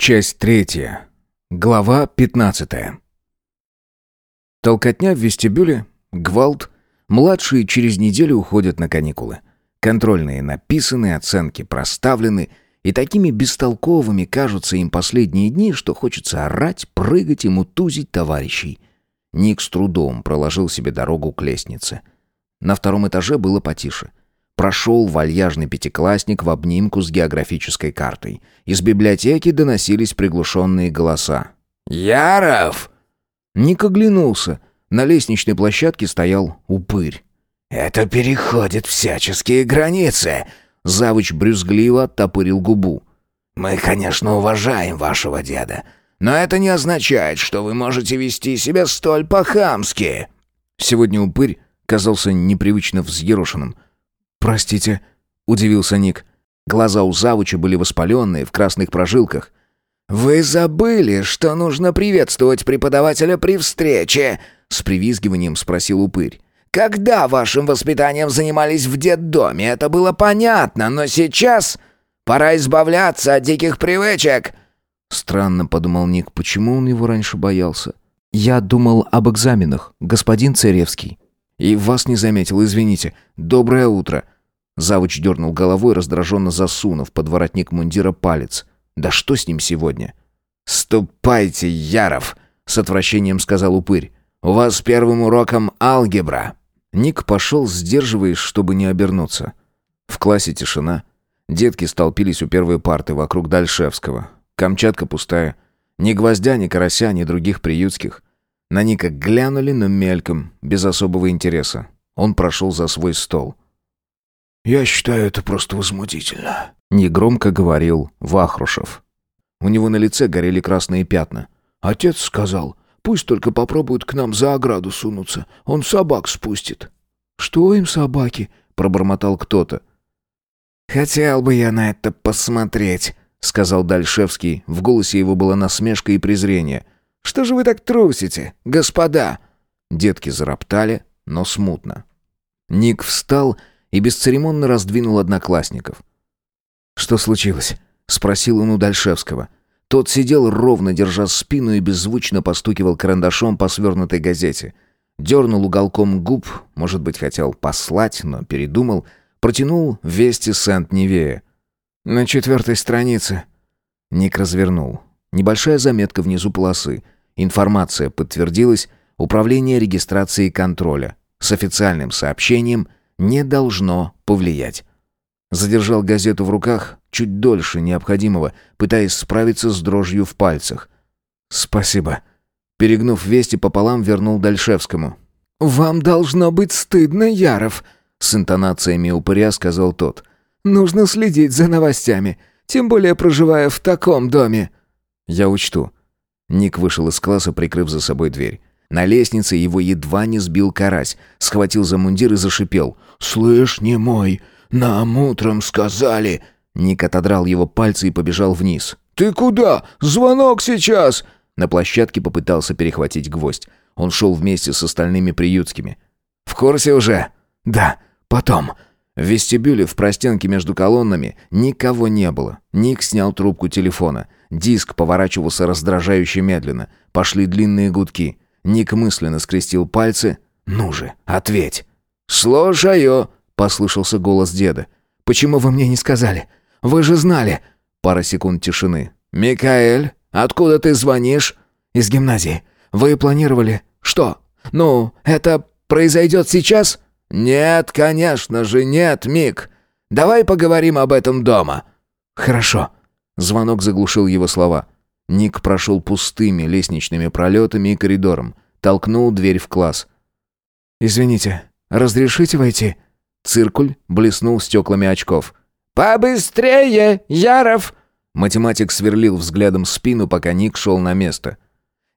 Часть третья. Глава пятнадцатая. Толкотня в вестибюле, гвалт. Младшие через неделю уходят на каникулы. Контрольные написаны, оценки проставлены, и такими бестолковыми кажутся им последние дни, что хочется орать, прыгать и мутузить товарищей. Ник с трудом проложил себе дорогу к лестнице. На втором этаже было потише. Прошел вальяжный пятиклассник в обнимку с географической картой. Из библиотеки доносились приглушенные голоса. «Яров!» Ник оглянулся. На лестничной площадке стоял упырь. «Это переходит всяческие границы!» Завуч брюзгливо оттопырил губу. «Мы, конечно, уважаем вашего деда, но это не означает, что вы можете вести себя столь по-хамски!» Сегодня упырь казался непривычно взъерошенным – «Простите», — удивился Ник. Глаза у завуча были воспаленные, в красных прожилках. «Вы забыли, что нужно приветствовать преподавателя при встрече?» С привизгиванием спросил упырь. «Когда вашим воспитанием занимались в детдоме, это было понятно, но сейчас пора избавляться от диких привычек». Странно, подумал Ник, почему он его раньше боялся. «Я думал об экзаменах, господин Царевский». «И вас не заметил, извините. Доброе утро». Завуч дернул головой, раздраженно засунув под воротник мундира палец. «Да что с ним сегодня?» «Ступайте, Яров!» — с отвращением сказал упырь. «У вас первым уроком алгебра». Ник пошел, сдерживаясь, чтобы не обернуться. В классе тишина. Детки столпились у первой парты вокруг Дальшевского. Камчатка пустая. Ни гвоздя, ни карася, ни других приютских. На Ника глянули, но мельком, без особого интереса. Он прошел за свой стол. «Я считаю это просто возмутительно», — негромко говорил Вахрушев. У него на лице горели красные пятна. «Отец сказал, пусть только попробуют к нам за ограду сунуться, он собак спустит». «Что им собаки?» — пробормотал кто-то. «Хотел бы я на это посмотреть», — сказал Дальшевский. В голосе его была насмешка и презрение — что же вы так трусите, господа?» Детки зароптали, но смутно. Ник встал и бесцеремонно раздвинул одноклассников. «Что случилось?» — спросил он у Дальшевского. Тот сидел ровно, держа спину и беззвучно постукивал карандашом по свернутой газете. Дернул уголком губ, может быть, хотел послать, но передумал. Протянул «Вести Сент-Невея». «На четвертой странице». Ник развернул. Небольшая заметка внизу полосы. Информация подтвердилась. Управление регистрации и контроля с официальным сообщением не должно повлиять. Задержал газету в руках чуть дольше необходимого, пытаясь справиться с дрожью в пальцах. «Спасибо». Перегнув вести пополам, вернул Дальшевскому. «Вам должно быть стыдно, Яров», — с интонациями упыря сказал тот. «Нужно следить за новостями, тем более проживая в таком доме». «Я учту». Ник вышел из класса, прикрыв за собой дверь. На лестнице его едва не сбил карась, схватил за мундир и зашипел. «Слышь, не мой, нам утром сказали...» Ник отодрал его пальцы и побежал вниз. «Ты куда? Звонок сейчас!» На площадке попытался перехватить гвоздь. Он шел вместе с остальными приютскими. «В курсе уже?» «Да, потом». В вестибюле в простенке между колоннами никого не было. Ник снял трубку телефона. Диск поворачивался раздражающе медленно. Пошли длинные гудки. Ник мысленно скрестил пальцы. «Ну же, ответь!» «Слушаю!» — послышался голос деда. «Почему вы мне не сказали? Вы же знали!» Пара секунд тишины. «Микаэль, откуда ты звонишь?» «Из гимназии. Вы планировали...» «Что? Ну, это произойдет сейчас?» «Нет, конечно же, нет, Мик. Давай поговорим об этом дома». «Хорошо». Звонок заглушил его слова. Ник прошел пустыми лестничными пролетами и коридором. Толкнул дверь в класс. «Извините, разрешите войти?» Циркуль блеснул стеклами очков. «Побыстрее, Яров!» Математик сверлил взглядом спину, пока Ник шел на место.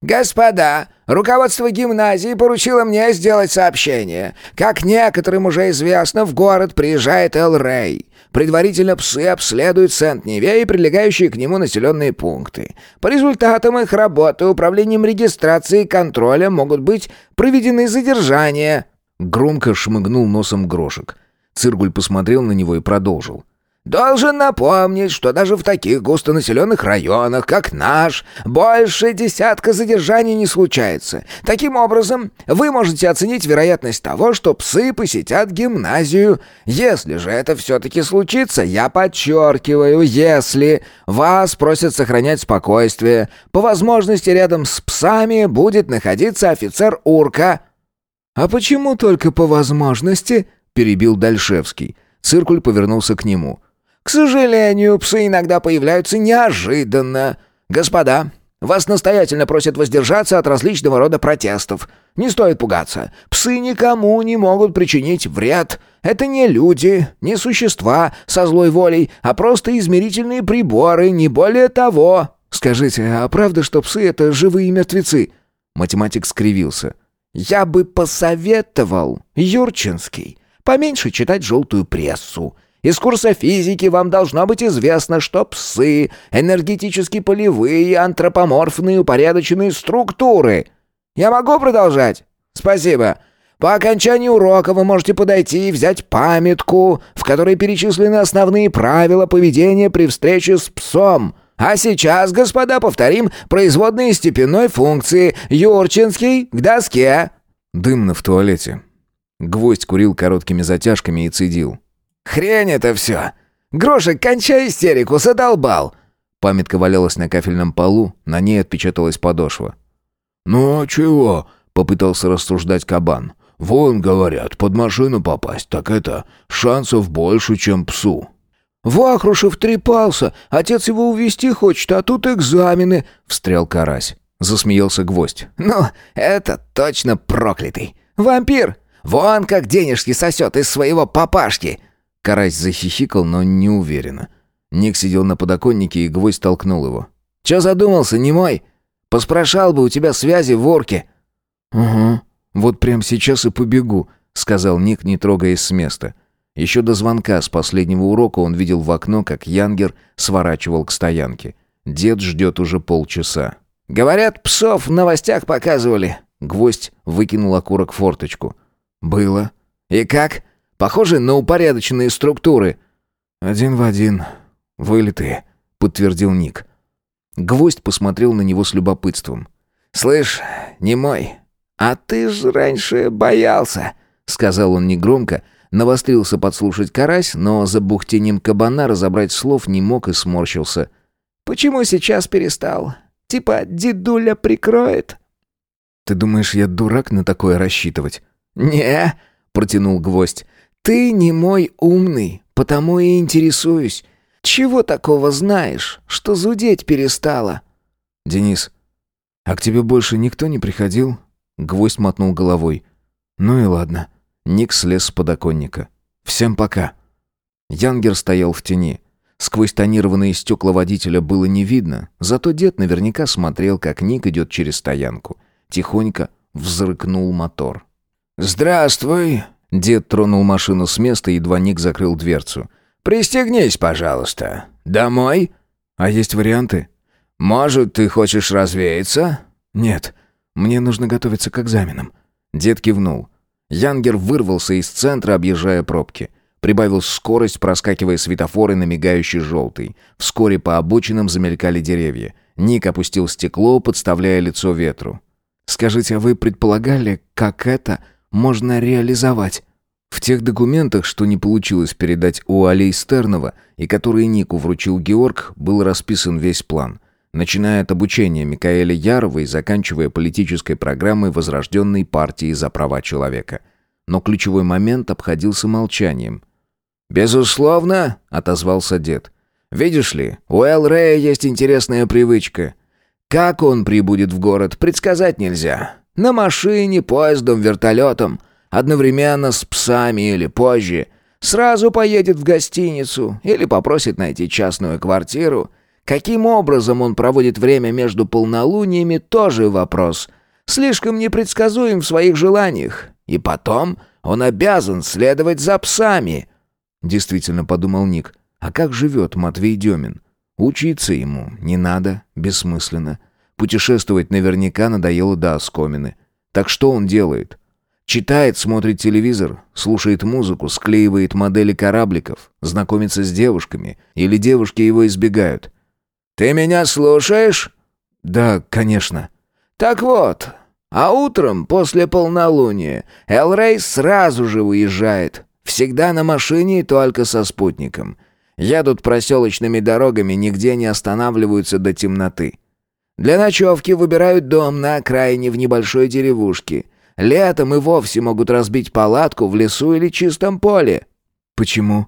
«Господа, руководство гимназии поручило мне сделать сообщение. Как некоторым уже известно, в город приезжает Эл Рэй. Предварительно псы обследуют Сент-Неве и прилегающие к нему населенные пункты. По результатам их работы управлением регистрации и контроля могут быть проведены задержания». Громко шмыгнул носом Грошек. Циргуль посмотрел на него и продолжил. Должен напомнить, что даже в таких густонаселенных районах, как наш, больше десятка задержаний не случается. Таким образом, вы можете оценить вероятность того, что псы посетят гимназию. Если же это все-таки случится, я подчеркиваю, если вас просят сохранять спокойствие, по возможности рядом с псами будет находиться офицер Урка». «А почему только по возможности?» — перебил Дальшевский. Циркуль повернулся к нему — к сожалению, псы иногда появляются неожиданно. Господа, вас настоятельно просят воздержаться от различного рода протестов. Не стоит пугаться. Псы никому не могут причинить вред. Это не люди, не существа со злой волей, а просто измерительные приборы, не более того. Скажите, а правда, что псы — это живые мертвецы?» Математик скривился. «Я бы посоветовал, Юрчинский, поменьше читать желтую прессу. Из курса физики вам должно быть известно, что псы — энергетически полевые, антропоморфные, упорядоченные структуры. Я могу продолжать? Спасибо. По окончании урока вы можете подойти и взять памятку, в которой перечислены основные правила поведения при встрече с псом. А сейчас, господа, повторим производные степенной функции. Юрчинский к доске. Дымно в туалете. Гвоздь курил короткими затяжками и цедил. «Хрень это все! Грошек, кончай истерику, задолбал!» Памятка валялась на кафельном полу, на ней отпечаталась подошва. «Ну чего?» — попытался рассуждать кабан. «Вон, говорят, под машину попасть, так это шансов больше, чем псу». «Вахрушев трепался, отец его увести хочет, а тут экзамены», — встрял карась. Засмеялся гвоздь. «Ну, это точно проклятый. Вампир! Вон как денежки сосет из своего папашки!» Карась захихикал, но не уверенно. Ник сидел на подоконнике, и гвоздь толкнул его. «Чё задумался, не мой? Поспрашал бы у тебя связи в ворке». «Угу, вот прямо сейчас и побегу», — сказал Ник, не трогаясь с места. Еще до звонка с последнего урока он видел в окно, как Янгер сворачивал к стоянке. Дед ждет уже полчаса. «Говорят, псов в новостях показывали». Гвоздь выкинул окурок в форточку. «Было». «И как?» Похожи на упорядоченные структуры». «Один в один. Вылитые», — подтвердил Ник. Гвоздь посмотрел на него с любопытством. «Слышь, не мой, а ты ж раньше боялся», — сказал он негромко, навострился подслушать карась, но за бухтением кабана разобрать слов не мог и сморщился. «Почему сейчас перестал? Типа дедуля прикроет?» «Ты думаешь, я дурак на такое рассчитывать?» «Не», — протянул гвоздь. Ты не мой умный, потому и интересуюсь. Чего такого знаешь, что зудеть перестала?» «Денис, а к тебе больше никто не приходил?» Гвоздь мотнул головой. «Ну и ладно». Ник слез с подоконника. «Всем пока». Янгер стоял в тени. Сквозь тонированные стекла водителя было не видно, зато дед наверняка смотрел, как Ник идет через стоянку. Тихонько взрыкнул мотор. «Здравствуй!» Дед тронул машину с места, едва Ник закрыл дверцу. «Пристегнись, пожалуйста. Домой?» «А есть варианты?» «Может, ты хочешь развеяться?» «Нет. Мне нужно готовиться к экзаменам». Дед кивнул. Янгер вырвался из центра, объезжая пробки. Прибавил скорость, проскакивая светофоры на мигающий желтый. Вскоре по обочинам замелькали деревья. Ник опустил стекло, подставляя лицо ветру. «Скажите, а вы предполагали, как это можно реализовать. В тех документах, что не получилось передать у Алей Стернова и которые Нику вручил Георг, был расписан весь план. Начиная от обучения Микаэля Ярова и заканчивая политической программой Возрожденной партии за права человека. Но ключевой момент обходился молчанием. «Безусловно», — отозвался дед. «Видишь ли, у Эл Рэя есть интересная привычка. Как он прибудет в город, предсказать нельзя. На машине, поездом, вертолетом. Одновременно с псами или позже. Сразу поедет в гостиницу или попросит найти частную квартиру. Каким образом он проводит время между полнолуниями, тоже вопрос. Слишком непредсказуем в своих желаниях. И потом он обязан следовать за псами. Действительно, подумал Ник. А как живет Матвей Демин? Учиться ему не надо, бессмысленно. Путешествовать наверняка надоело до оскомины. Так что он делает? Читает, смотрит телевизор, слушает музыку, склеивает модели корабликов, знакомится с девушками, или девушки его избегают. «Ты меня слушаешь?» «Да, конечно». «Так вот, а утром, после полнолуния, Элрей сразу же уезжает. Всегда на машине и только со спутником. Едут проселочными дорогами, нигде не останавливаются до темноты. Для ночевки выбирают дом на окраине в небольшой деревушке. Летом и вовсе могут разбить палатку в лесу или чистом поле. Почему?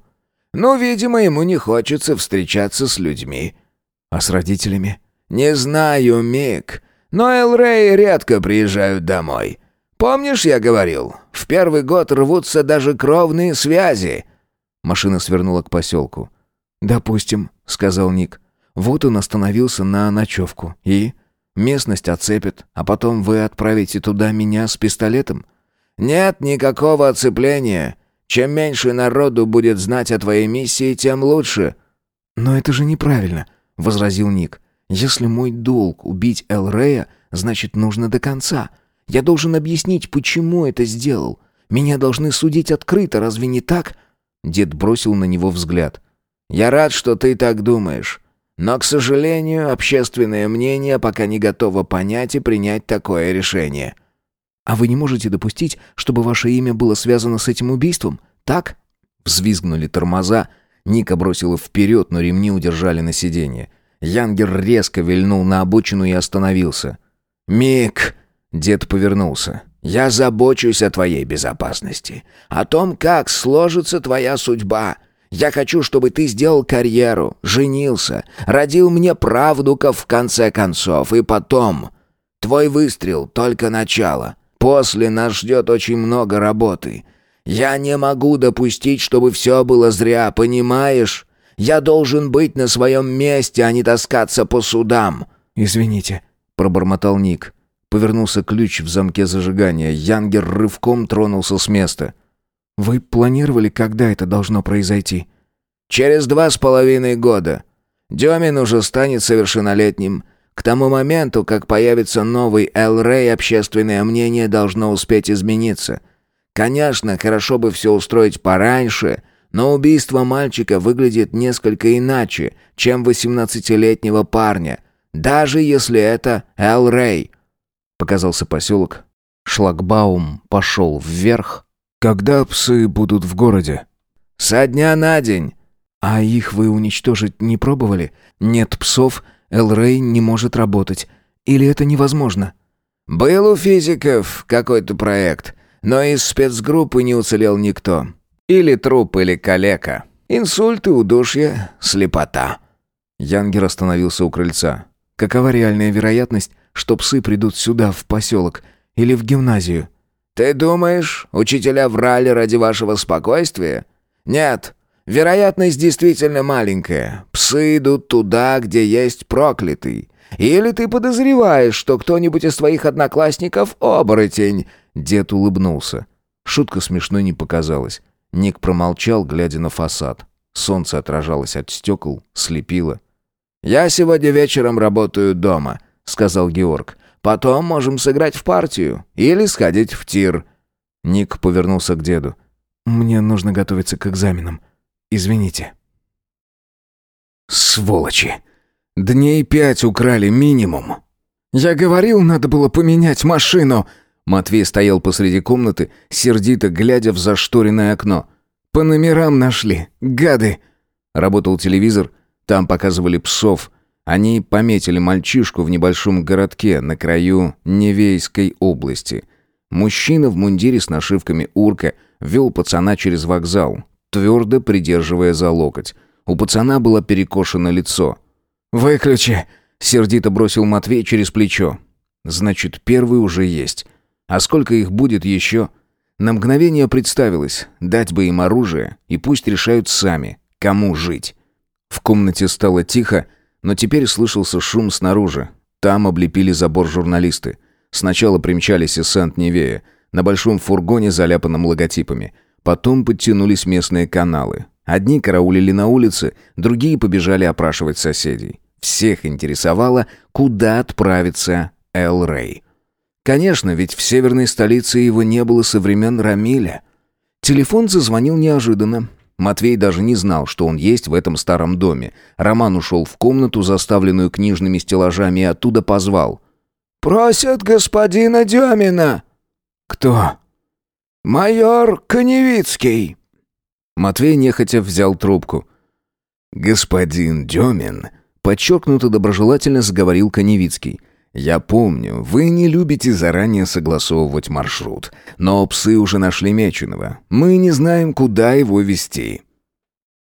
Ну, видимо, ему не хочется встречаться с людьми. А с родителями? Не знаю, Мик. Но Элрей редко приезжают домой. Помнишь, я говорил, в первый год рвутся даже кровные связи. Машина свернула к поселку. «Допустим», — сказал Ник. «Вот он остановился на ночевку. И? Местность оцепит, а потом вы отправите туда меня с пистолетом?» «Нет никакого оцепления. Чем меньше народу будет знать о твоей миссии, тем лучше». «Но это же неправильно», — возразил Ник. Если мой долг убить Эл Рея, значит, нужно до конца. Я должен объяснить, почему это сделал. Меня должны судить открыто, разве не так?» Дед бросил на него взгляд. «Я рад, что ты так думаешь. Но, к сожалению, общественное мнение пока не готово понять и принять такое решение». «А вы не можете допустить, чтобы ваше имя было связано с этим убийством? Так?» Взвизгнули тормоза. Ника бросила вперед, но ремни удержали на сиденье. Янгер резко вильнул на обочину и остановился. «Мик!» — дед повернулся. «Я забочусь о твоей безопасности. О том, как сложится твоя судьба. Я хочу, чтобы ты сделал карьеру, женился, родил мне правдука в конце концов, и потом... Твой выстрел — только начало. После нас ждет очень много работы. Я не могу допустить, чтобы все было зря, понимаешь?» Я должен быть на своем месте, а не таскаться по судам». «Извините», — пробормотал Ник. Повернулся ключ в замке зажигания. Янгер рывком тронулся с места. «Вы планировали, когда это должно произойти?» «Через два с половиной года. Демин уже станет совершеннолетним. К тому моменту, как появится новый Эл-Рэй, общественное мнение должно успеть измениться. Конечно, хорошо бы все устроить пораньше, но убийство мальчика выглядит несколько иначе, чем восемнадцатилетнего парня, даже если это Эл Рэй. Показался поселок. Шлагбаум пошел вверх. Когда псы будут в городе? Со дня на день. А их вы уничтожить не пробовали? Нет псов, Эл Рэй не может работать. Или это невозможно? Был у физиков какой-то проект, но из спецгруппы не уцелел никто. Или труп, или калека. Инсульт и удушье, слепота». Янгер остановился у крыльца. «Какова реальная вероятность, что псы придут сюда, в поселок, или в гимназию?» «Ты думаешь, учителя врали ради вашего спокойствия?» «Нет, вероятность действительно маленькая. Псы идут туда, где есть проклятый. Или ты подозреваешь, что кто-нибудь из твоих одноклассников — оборотень?» Дед улыбнулся. Шутка смешной не показалась. Ник промолчал, глядя на фасад. Солнце отражалось от стекол, слепило. «Я сегодня вечером работаю дома», — сказал Георг. «Потом можем сыграть в партию или сходить в тир». Ник повернулся к деду. «Мне нужно готовиться к экзаменам. Извините». «Сволочи! Дней пять украли минимум!» «Я говорил, надо было поменять машину!» Матвей стоял посреди комнаты, сердито глядя в зашторенное окно. «По номерам нашли, гады!» Работал телевизор, там показывали псов. Они пометили мальчишку в небольшом городке на краю Невейской области. Мужчина в мундире с нашивками «Урка» вел пацана через вокзал, твердо придерживая за локоть. У пацана было перекошено лицо. «Выключи!» — сердито бросил Матвей через плечо. «Значит, первый уже есть. А сколько их будет еще? На мгновение представилось, дать бы им оружие, и пусть решают сами, кому жить. В комнате стало тихо, но теперь слышался шум снаружи. Там облепили забор журналисты. Сначала примчались из Сент-Невея, на большом фургоне, заляпанном логотипами. Потом подтянулись местные каналы. Одни караулили на улице, другие побежали опрашивать соседей. Всех интересовало, куда отправится Эл Рэй. Конечно, ведь в северной столице его не было со времен Рамиля. Телефон зазвонил неожиданно. Матвей даже не знал, что он есть в этом старом доме. Роман ушел в комнату, заставленную книжными стеллажами, и оттуда позвал. «Просят господина Демина». «Кто?» «Майор Коневицкий». Матвей нехотя взял трубку. «Господин Демин», — подчеркнуто доброжелательно заговорил Коневицкий. «Я помню, вы не любите заранее согласовывать маршрут, но псы уже нашли Меченого. Мы не знаем, куда его вести».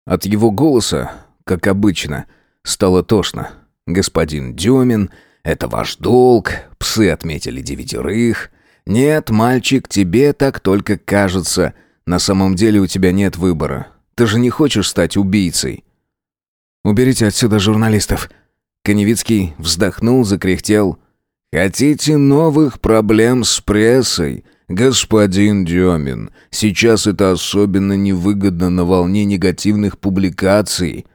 От его голоса, как обычно, стало тошно. «Господин Демин, это ваш долг, псы отметили девятерых. Нет, мальчик, тебе так только кажется. На самом деле у тебя нет выбора. Ты же не хочешь стать убийцей». «Уберите отсюда журналистов», Коневицкий вздохнул, закряхтел. «Хотите новых проблем с прессой?» «Господин Демин, сейчас это особенно невыгодно на волне негативных публикаций».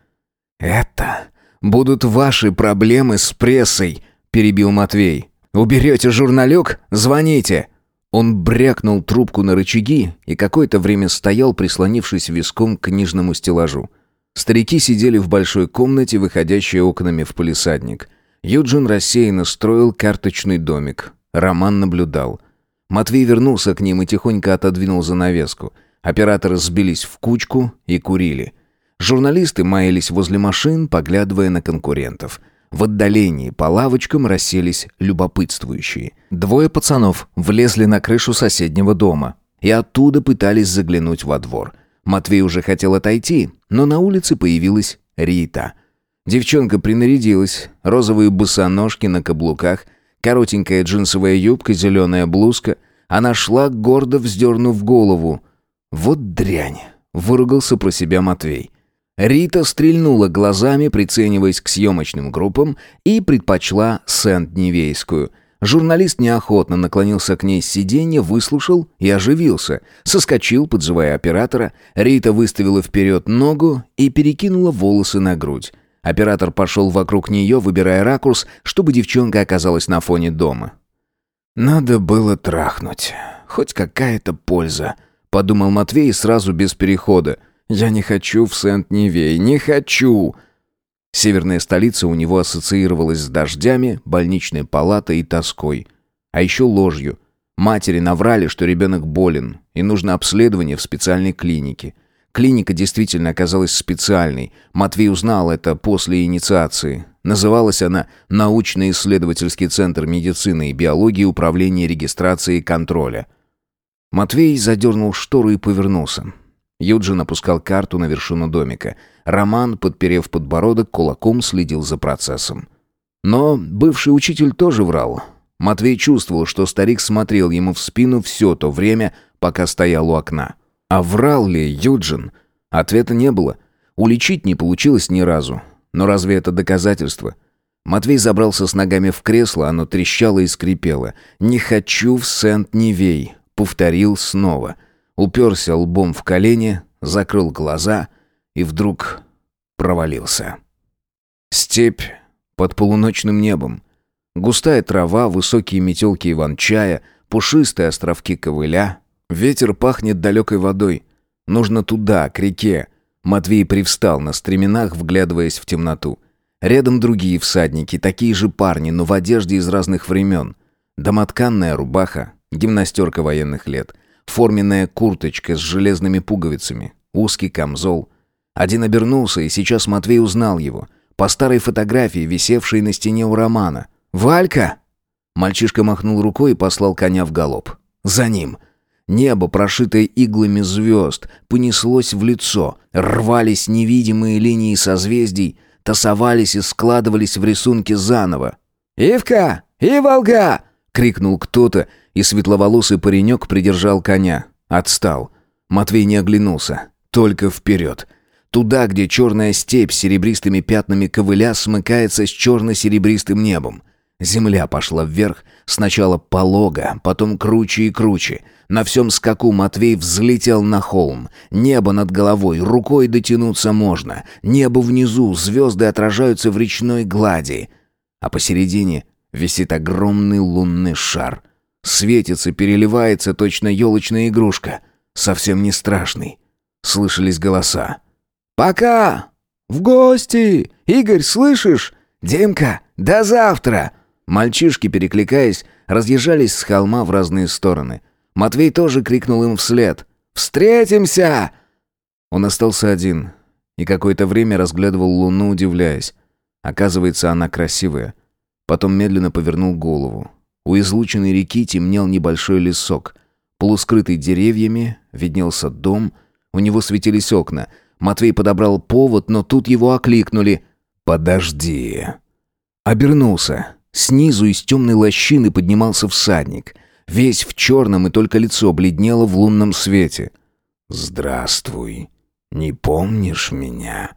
«Это будут ваши проблемы с прессой», — перебил Матвей. «Уберете журналек? Звоните!» Он брякнул трубку на рычаги и какое-то время стоял, прислонившись виском к книжному стеллажу. Старики сидели в большой комнате, выходящей окнами в полисадник. Юджин рассеянно строил карточный домик. Роман наблюдал. Матвей вернулся к ним и тихонько отодвинул занавеску. Операторы сбились в кучку и курили. Журналисты маялись возле машин, поглядывая на конкурентов. В отдалении по лавочкам расселись любопытствующие. Двое пацанов влезли на крышу соседнего дома и оттуда пытались заглянуть во двор. Матвей уже хотел отойти, но на улице появилась Рита. Девчонка принарядилась, розовые босоножки на каблуках, коротенькая джинсовая юбка, зеленая блузка. Она шла, гордо вздернув голову. «Вот дрянь!» — выругался про себя Матвей. Рита стрельнула глазами, прицениваясь к съемочным группам, и предпочла Сент-Невейскую — Журналист неохотно наклонился к ней с сиденья, выслушал и оживился. Соскочил, подзывая оператора. Рита выставила вперед ногу и перекинула волосы на грудь. Оператор пошел вокруг нее, выбирая ракурс, чтобы девчонка оказалась на фоне дома. «Надо было трахнуть. Хоть какая-то польза», — подумал Матвей сразу без перехода. «Я не хочу в Сент-Невей, не хочу!» Северная столица у него ассоциировалась с дождями, больничной палатой и тоской. А еще ложью. Матери наврали, что ребенок болен, и нужно обследование в специальной клинике. Клиника действительно оказалась специальной. Матвей узнал это после инициации. Называлась она «Научно-исследовательский центр медицины и биологии управления регистрации и контроля». Матвей задернул штору и повернулся. Юджин опускал карту на вершину домика. Роман, подперев подбородок, кулаком следил за процессом. Но бывший учитель тоже врал. Матвей чувствовал, что старик смотрел ему в спину все то время, пока стоял у окна. А врал ли Юджин? Ответа не было. Уличить не получилось ни разу. Но разве это доказательство? Матвей забрался с ногами в кресло, оно трещало и скрипело. «Не хочу в Сент-Невей», — повторил снова — уперся лбом в колени, закрыл глаза и вдруг провалился. Степь под полуночным небом. Густая трава, высокие метелки иван-чая, пушистые островки ковыля. Ветер пахнет далекой водой. Нужно туда, к реке. Матвей привстал на стременах, вглядываясь в темноту. Рядом другие всадники, такие же парни, но в одежде из разных времен. Домотканная рубаха, гимнастерка военных лет. Форменная курточка с железными пуговицами, узкий камзол. Один обернулся, и сейчас Матвей узнал его. По старой фотографии, висевшей на стене у Романа. «Валька!» Мальчишка махнул рукой и послал коня в галоп. За ним. Небо, прошитое иглами звезд, понеслось в лицо. Рвались невидимые линии созвездий, тасовались и складывались в рисунки заново. «Ивка! Иволга!» — крикнул кто-то, и светловолосый паренек придержал коня. Отстал. Матвей не оглянулся. Только вперед. Туда, где черная степь с серебристыми пятнами ковыля смыкается с черно-серебристым небом. Земля пошла вверх, сначала полого, потом круче и круче. На всем скаку Матвей взлетел на холм. Небо над головой, рукой дотянуться можно. Небо внизу, звезды отражаются в речной глади. А посередине висит огромный лунный шар — Светится, переливается, точно елочная игрушка. Совсем не страшный. Слышались голоса. «Пока! В гости! Игорь, слышишь? Димка, до завтра!» Мальчишки, перекликаясь, разъезжались с холма в разные стороны. Матвей тоже крикнул им вслед. «Встретимся!» Он остался один и какое-то время разглядывал луну, удивляясь. Оказывается, она красивая. Потом медленно повернул голову. У излученной реки темнел небольшой лесок. Полускрытый деревьями виднелся дом, у него светились окна. Матвей подобрал повод, но тут его окликнули. «Подожди». Обернулся. Снизу из темной лощины поднимался всадник. Весь в черном, и только лицо бледнело в лунном свете. «Здравствуй. Не помнишь меня?»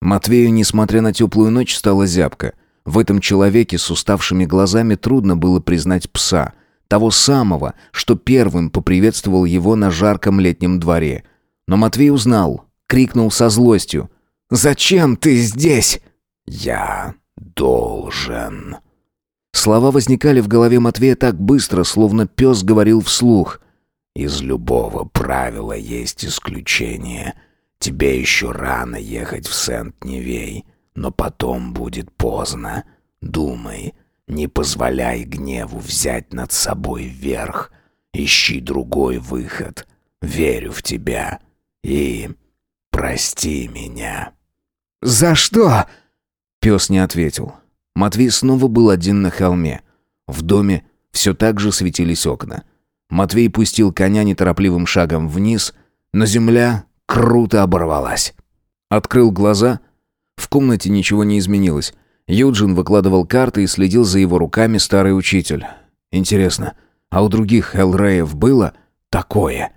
Матвею, несмотря на теплую ночь, стала зябко. В этом человеке с уставшими глазами трудно было признать пса. Того самого, что первым поприветствовал его на жарком летнем дворе. Но Матвей узнал, крикнул со злостью. «Зачем ты здесь?» «Я должен». Слова возникали в голове Матвея так быстро, словно пес говорил вслух. «Из любого правила есть исключение. Тебе еще рано ехать в Сент-Невей, но потом будет поздно. Думай, не позволяй гневу взять над собой верх. Ищи другой выход. Верю в тебя. И прости меня». «За что?» Пес не ответил. Матвей снова был один на холме. В доме все так же светились окна. Матвей пустил коня неторопливым шагом вниз, но земля круто оборвалась. Открыл глаза. В комнате ничего не изменилось. Юджин выкладывал карты и следил за его руками старый учитель. Интересно, а у других Элреев было такое?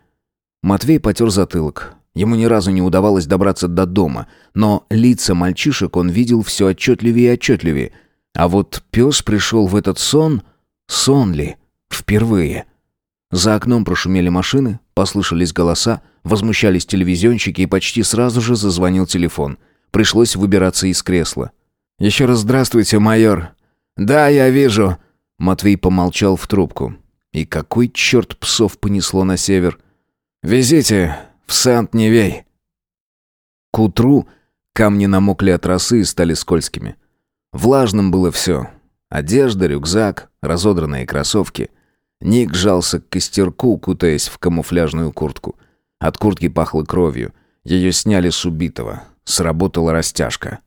Матвей потер затылок. Ему ни разу не удавалось добраться до дома, но лица мальчишек он видел все отчетливее и отчетливее. А вот пес пришел в этот сон, сон ли, впервые. За окном прошумели машины, послышались голоса, возмущались телевизионщики и почти сразу же зазвонил телефон. Пришлось выбираться из кресла. «Еще раз здравствуйте, майор». «Да, я вижу». Матвей помолчал в трубку. И какой черт псов понесло на север? «Везите, в Сент-Невей». К утру камни намокли от росы и стали скользкими. Влажным было все. Одежда, рюкзак, разодранные кроссовки. Ник жался к костерку, кутаясь в камуфляжную куртку. От куртки пахло кровью. Ее сняли с убитого. Сработала растяжка.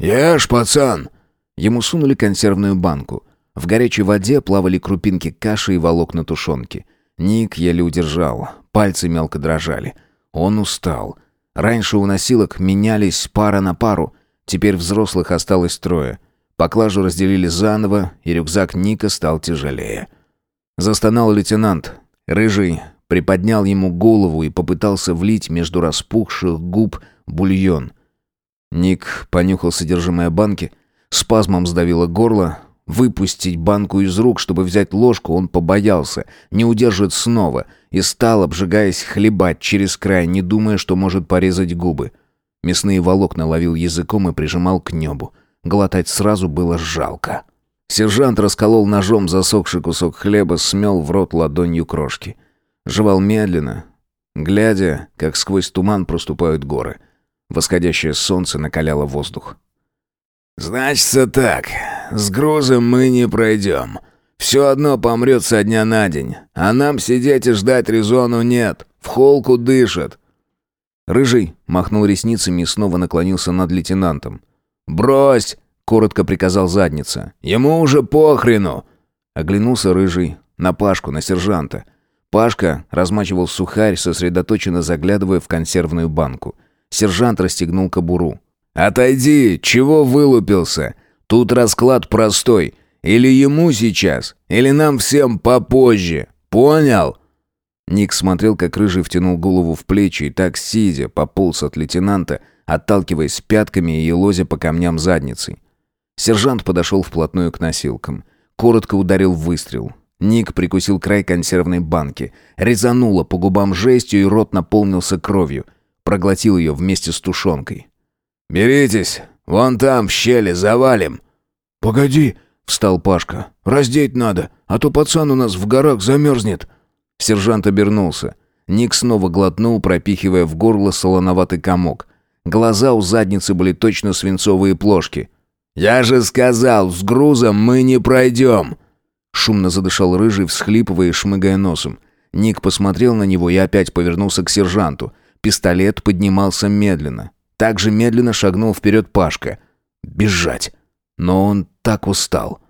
«Ешь, пацан!» Ему сунули консервную банку. В горячей воде плавали крупинки каши и волокна тушенки. Ник еле удержал. Пальцы мелко дрожали. Он устал. Раньше у носилок менялись пара на пару, теперь взрослых осталось трое. Поклажу разделили заново, и рюкзак Ника стал тяжелее. Застонал лейтенант. Рыжий приподнял ему голову и попытался влить между распухших губ бульон. Ник понюхал содержимое банки, спазмом сдавило горло, Выпустить банку из рук, чтобы взять ложку, он побоялся, не удержит снова, и стал, обжигаясь, хлебать через край, не думая, что может порезать губы. Мясные волокна ловил языком и прижимал к небу. Глотать сразу было жалко. Сержант расколол ножом засохший кусок хлеба, смел в рот ладонью крошки. Жевал медленно, глядя, как сквозь туман проступают горы. Восходящее солнце накаляло воздух. «Значится так. С грузом мы не пройдем. Все одно помрет со дня на день. А нам сидеть и ждать резону нет. В холку дышат». Рыжий махнул ресницами и снова наклонился над лейтенантом. «Брось!» — коротко приказал задница. «Ему уже похрену!» Оглянулся Рыжий на Пашку, на сержанта. Пашка размачивал сухарь, сосредоточенно заглядывая в консервную банку. Сержант расстегнул кобуру. «Отойди! Чего вылупился? Тут расклад простой. Или ему сейчас, или нам всем попозже. Понял?» Ник смотрел, как Рыжий втянул голову в плечи и так, сидя, пополз от лейтенанта, отталкиваясь пятками и елозя по камням задницей. Сержант подошел вплотную к носилкам. Коротко ударил выстрел. Ник прикусил край консервной банки. Резануло по губам жестью, и рот наполнился кровью. Проглотил ее вместе с тушенкой. «Беритесь, вон там, в щели, завалим». «Погоди», — Встал Пашка. «Раздеть надо, а то пацан у нас в горах замерзнет». Сержант обернулся. Ник снова глотнул, пропихивая в горло солоноватый комок. Глаза у задницы были точно свинцовые плошки. «Я же сказал, с грузом мы не пройдем!» Шумно задышал рыжий, всхлипывая и шмыгая носом. Ник посмотрел на него и опять повернулся к сержанту. Пистолет поднимался медленно. Так же медленно шагнул вперед Пашка. Бежать. Но он так устал.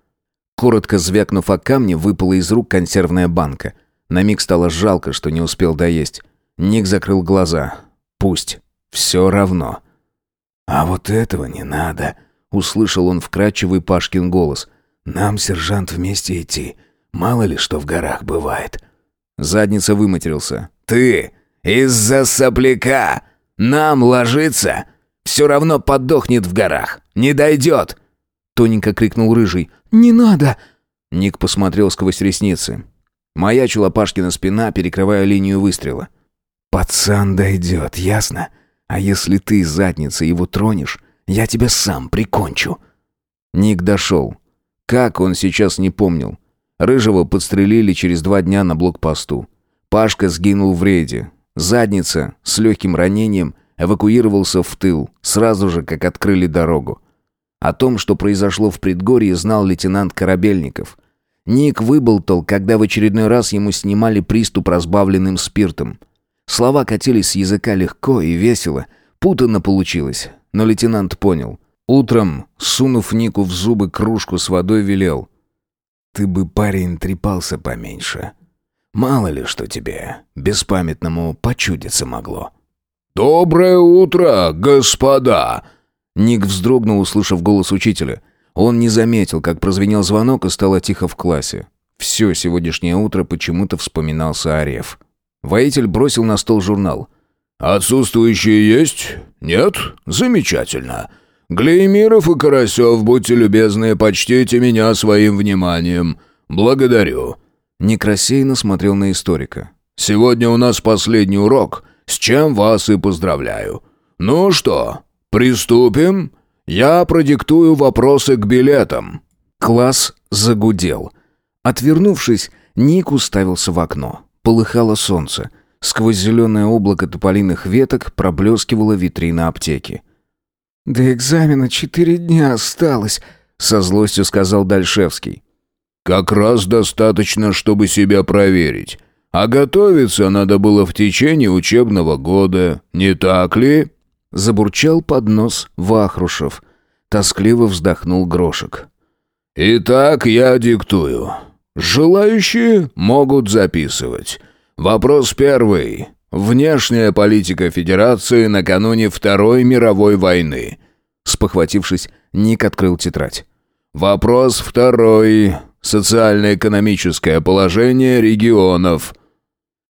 Коротко звякнув о камне, выпала из рук консервная банка. На миг стало жалко, что не успел доесть. Ник закрыл глаза. Пусть. Все равно. «А вот этого не надо», — услышал он вкрадчивый Пашкин голос. «Нам, сержант, вместе идти. Мало ли что в горах бывает». Задница выматерился. «Ты! Из-за сопляка! Нам ложиться! Все равно подохнет в горах! Не дойдет!» Тоненько крикнул Рыжий. «Не надо!» Ник посмотрел сквозь ресницы. Маячила Пашкина спина, перекрывая линию выстрела. «Пацан дойдет, ясно? А если ты, задница, его тронешь, я тебя сам прикончу». Ник дошел. Как он сейчас не помнил. Рыжего подстрелили через два дня на блокпосту. Пашка сгинул в рейде. Задница с легким ранением эвакуировался в тыл, сразу же, как открыли дорогу. О том, что произошло в предгорье, знал лейтенант Корабельников. Ник выболтал, когда в очередной раз ему снимали приступ разбавленным спиртом. Слова катились с языка легко и весело, путанно получилось, но лейтенант понял. Утром, сунув Нику в зубы кружку с водой, велел. «Ты бы, парень, трепался поменьше. Мало ли что тебе, беспамятному, почудиться могло». «Доброе утро, господа!» Ник вздрогнул, услышав голос учителя. Он не заметил, как прозвенел звонок, и стало тихо в классе. Все сегодняшнее утро почему-то вспоминался Ареф. Воитель бросил на стол журнал. «Отсутствующие есть? Нет? Замечательно. Глеймиров и Карасев, будьте любезны, почтите меня своим вниманием. Благодарю». Ник рассеянно смотрел на историка. «Сегодня у нас последний урок, с чем вас и поздравляю. Ну что, приступим? Я продиктую вопросы к билетам». Класс загудел. Отвернувшись, Ник уставился в окно. Полыхало солнце. Сквозь зеленое облако тополиных веток проблескивала витрина аптеки. «До экзамена четыре дня осталось», — со злостью сказал Дальшевский. «Как раз достаточно, чтобы себя проверить. А готовиться надо было в течение учебного года, не так ли?» Забурчал под нос Вахрушев. Тоскливо вздохнул Грошек. «Итак, я диктую. Желающие могут записывать. Вопрос первый. Внешняя политика Федерации накануне Второй мировой войны». Спохватившись, Ник открыл тетрадь. «Вопрос второй. Социально-экономическое положение регионов».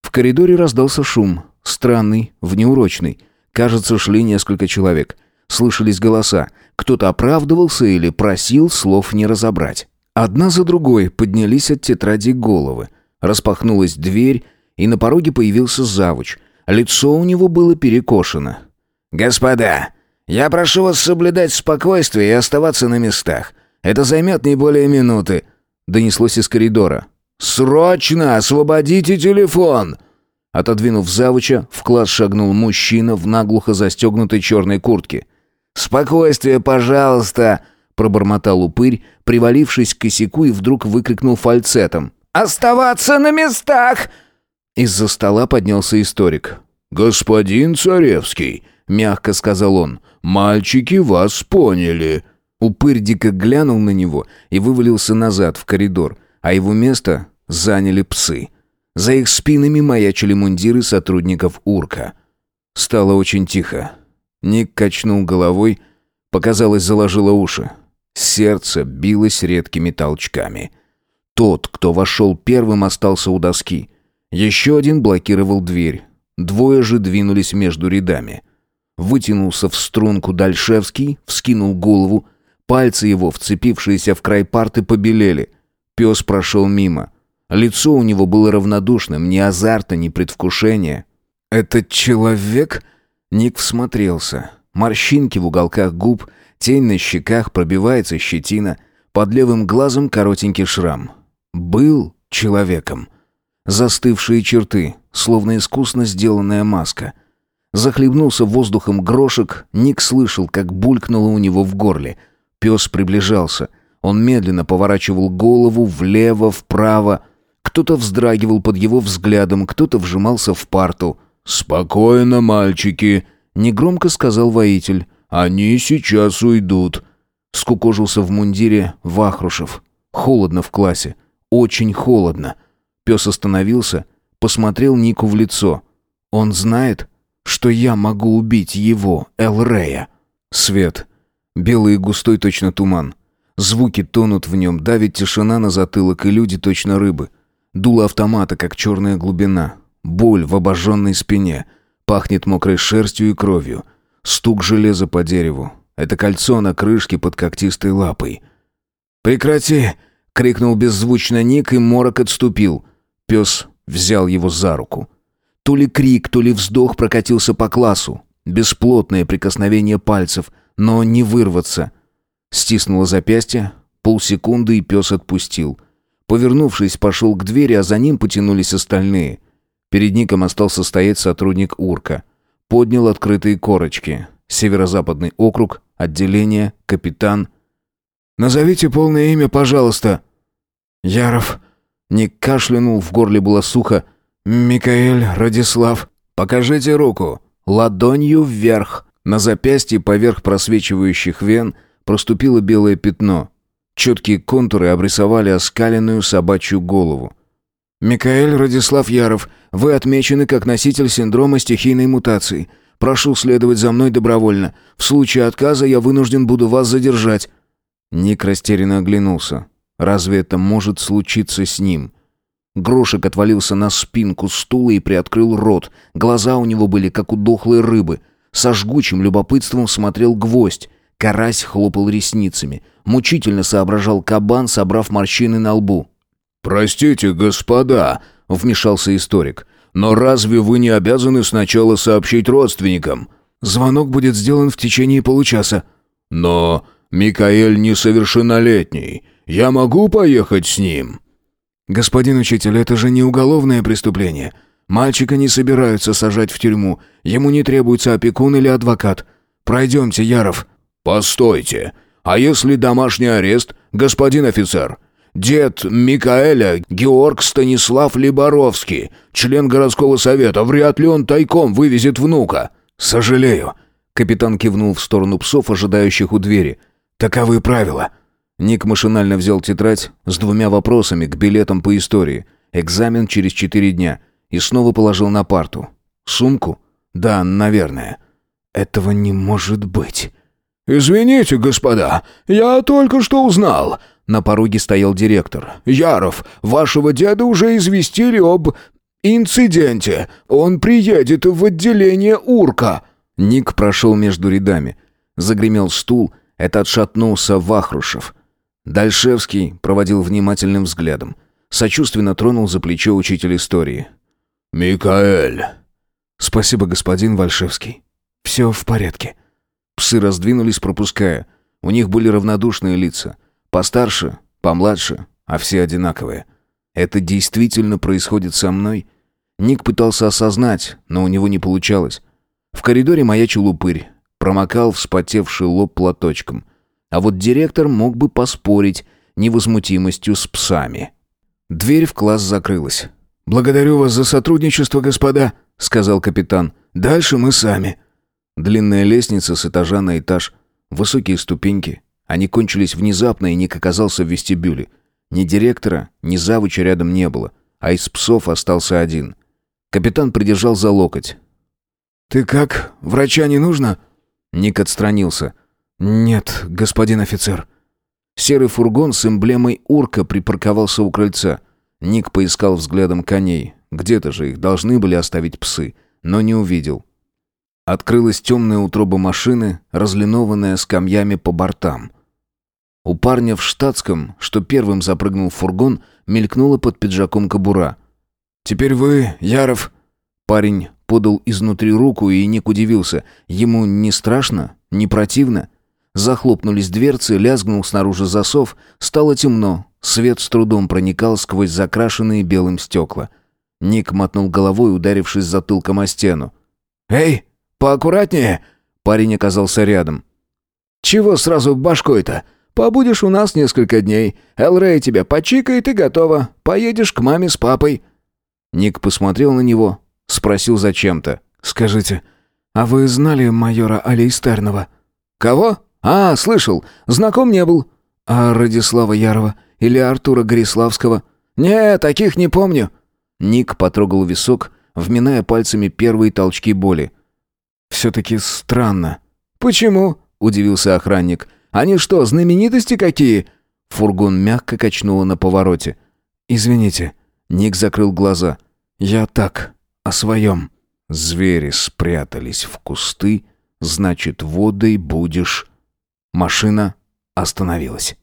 В коридоре раздался шум. Странный, внеурочный. Кажется, шли несколько человек. Слышались голоса. Кто-то оправдывался или просил, слов не разобрать. Одна за другой поднялись от тетради головы. Распахнулась дверь, и на пороге появился завуч. Лицо у него было перекошено. «Господа, я прошу вас соблюдать спокойствие и оставаться на местах. Это займет не более минуты», — донеслось из коридора. «Срочно освободите телефон!» Отодвинув завуча, в класс шагнул мужчина в наглухо застегнутой черной куртке. «Спокойствие, пожалуйста!» — пробормотал упырь, привалившись к косяку и вдруг выкрикнул фальцетом. «Оставаться на местах!» Из-за стола поднялся историк. «Господин Царевский», — мягко сказал он, — «мальчики вас поняли». Упырь дико глянул на него и вывалился назад в коридор, а его место заняли псы. За их спинами маячили мундиры сотрудников Урка. Стало очень тихо. Ник качнул головой, показалось, заложило уши. Сердце билось редкими толчками. Тот, кто вошел первым, остался у доски. Еще один блокировал дверь. Двое же двинулись между рядами. Вытянулся в струнку Дальшевский, вскинул голову. Пальцы его, вцепившиеся в край парты, побелели. Пес прошел мимо. Лицо у него было равнодушным, ни азарта, ни предвкушения. «Этот человек...» Ник всмотрелся. Морщинки в уголках губ, тень на щеках, пробивается щетина. Под левым глазом коротенький шрам. Был человеком. Застывшие черты, словно искусно сделанная маска. Захлебнулся воздухом грошек, Ник слышал, как булькнуло у него в горле. Пес приближался. Он медленно поворачивал голову влево, вправо. Кто-то вздрагивал под его взглядом, кто-то вжимался в парту. «Спокойно, мальчики», — негромко сказал воитель. «Они сейчас уйдут». Скукожился в мундире Вахрушев. Холодно в классе. Очень холодно. Пес остановился, посмотрел Нику в лицо. Он знает, что я могу убить его, Элрея. Свет. Белый и густой точно туман. Звуки тонут в нем, давит тишина на затылок, и люди точно рыбы. Дуло автомата, как черная глубина. Боль в обожженной спине. Пахнет мокрой шерстью и кровью. Стук железа по дереву. Это кольцо на крышке под когтистой лапой. «Прекрати!» — крикнул беззвучно Ник, и морок отступил. Пес взял его за руку. То ли крик, то ли вздох прокатился по классу. Бесплотное прикосновение пальцев, но не вырваться. Стиснуло запястье, полсекунды и пес отпустил. Повернувшись, пошел к двери, а за ним потянулись остальные. Перед Ником остался стоять сотрудник УРКа. Поднял открытые корочки. Северо-западный округ, отделение, капитан. «Назовите полное имя, пожалуйста». «Яров», Ник кашлянул, в горле было сухо. «Микаэль, Радислав, покажите руку. Ладонью вверх». На запястье поверх просвечивающих вен проступило белое пятно. Четкие контуры обрисовали оскаленную собачью голову. «Микаэль Радислав Яров, вы отмечены как носитель синдрома стихийной мутации. Прошу следовать за мной добровольно. В случае отказа я вынужден буду вас задержать». Ник растерянно оглянулся. Разве это может случиться с ним? Грошек отвалился на спинку стула и приоткрыл рот. Глаза у него были как у дохлой рыбы. Со жгучим любопытством смотрел гвоздь. Карась хлопал ресницами. Мучительно соображал кабан, собрав морщины на лбу. «Простите, господа», — вмешался историк, «но разве вы не обязаны сначала сообщить родственникам?» «Звонок будет сделан в течение получаса». «Но Микаэль несовершеннолетний. Я могу поехать с ним?» «Господин учитель, это же не уголовное преступление. Мальчика не собираются сажать в тюрьму. Ему не требуется опекун или адвокат. Пройдемте, Яров». «Постойте. А если домашний арест, господин офицер?» Дед Микаэля, Георг Станислав Либоровский, член городского совета, вряд ли он тайком вывезет внука. Сожалею. Капитан кивнул в сторону псов, ожидающих у двери. Таковы правила. Ник машинально взял тетрадь с двумя вопросами к билетам по истории. Экзамен через четыре дня. И снова положил на парту. Сумку? Да, наверное. Этого не может быть. «Извините, господа, я только что узнал». На пороге стоял директор. «Яров, вашего деда уже известили об инциденте. Он приедет в отделение Урка». Ник прошел между рядами. Загремел стул, это отшатнулся Вахрушев. Дальшевский проводил внимательным взглядом. Сочувственно тронул за плечо учитель истории. «Микаэль». «Спасибо, господин Вальшевский. Все в порядке». Псы раздвинулись, пропуская. У них были равнодушные лица. Постарше, помладше, а все одинаковые. Это действительно происходит со мной? Ник пытался осознать, но у него не получалось. В коридоре маячил упырь. Промокал вспотевший лоб платочком. А вот директор мог бы поспорить невозмутимостью с псами. Дверь в класс закрылась. «Благодарю вас за сотрудничество, господа», — сказал капитан. «Дальше мы сами». Длинная лестница с этажа на этаж, высокие ступеньки. Они кончились внезапно, и Ник оказался в вестибюле. Ни директора, ни завуча рядом не было, а из псов остался один. Капитан придержал за локоть. «Ты как? Врача не нужно?» Ник отстранился. «Нет, господин офицер». Серый фургон с эмблемой «Урка» припарковался у крыльца. Ник поискал взглядом коней. Где-то же их должны были оставить псы, но не увидел. Открылась темная утроба машины, разлинованная скамьями по бортам. У парня в штатском, что первым запрыгнул в фургон, мелькнула под пиджаком кобура. «Теперь вы, Яров...» Парень подал изнутри руку, и Ник удивился. Ему не страшно? Не противно? Захлопнулись дверцы, лязгнул снаружи засов, стало темно, свет с трудом проникал сквозь закрашенные белым стекла. Ник мотнул головой, ударившись затылком о стену. «Эй, поаккуратнее!» Парень оказался рядом. «Чего сразу башкой-то? Побудешь у нас несколько дней. Элрей тебя почикает и готово. Поедешь к маме с папой». Ник посмотрел на него, спросил зачем-то. «Скажите, а вы знали майора Алейстернова?» «Кого? А, слышал. Знаком не был». «А Радислава Ярова или Артура Гориславского?» «Не, таких не помню». Ник потрогал висок, вминая пальцами первые толчки боли. «Все-таки странно». «Почему?» — удивился охранник. «Они что, знаменитости какие?» Фургон мягко качнуло на повороте. «Извините». Ник закрыл глаза. «Я так, о своем». Звери спрятались в кусты, значит, водой будешь. Машина остановилась.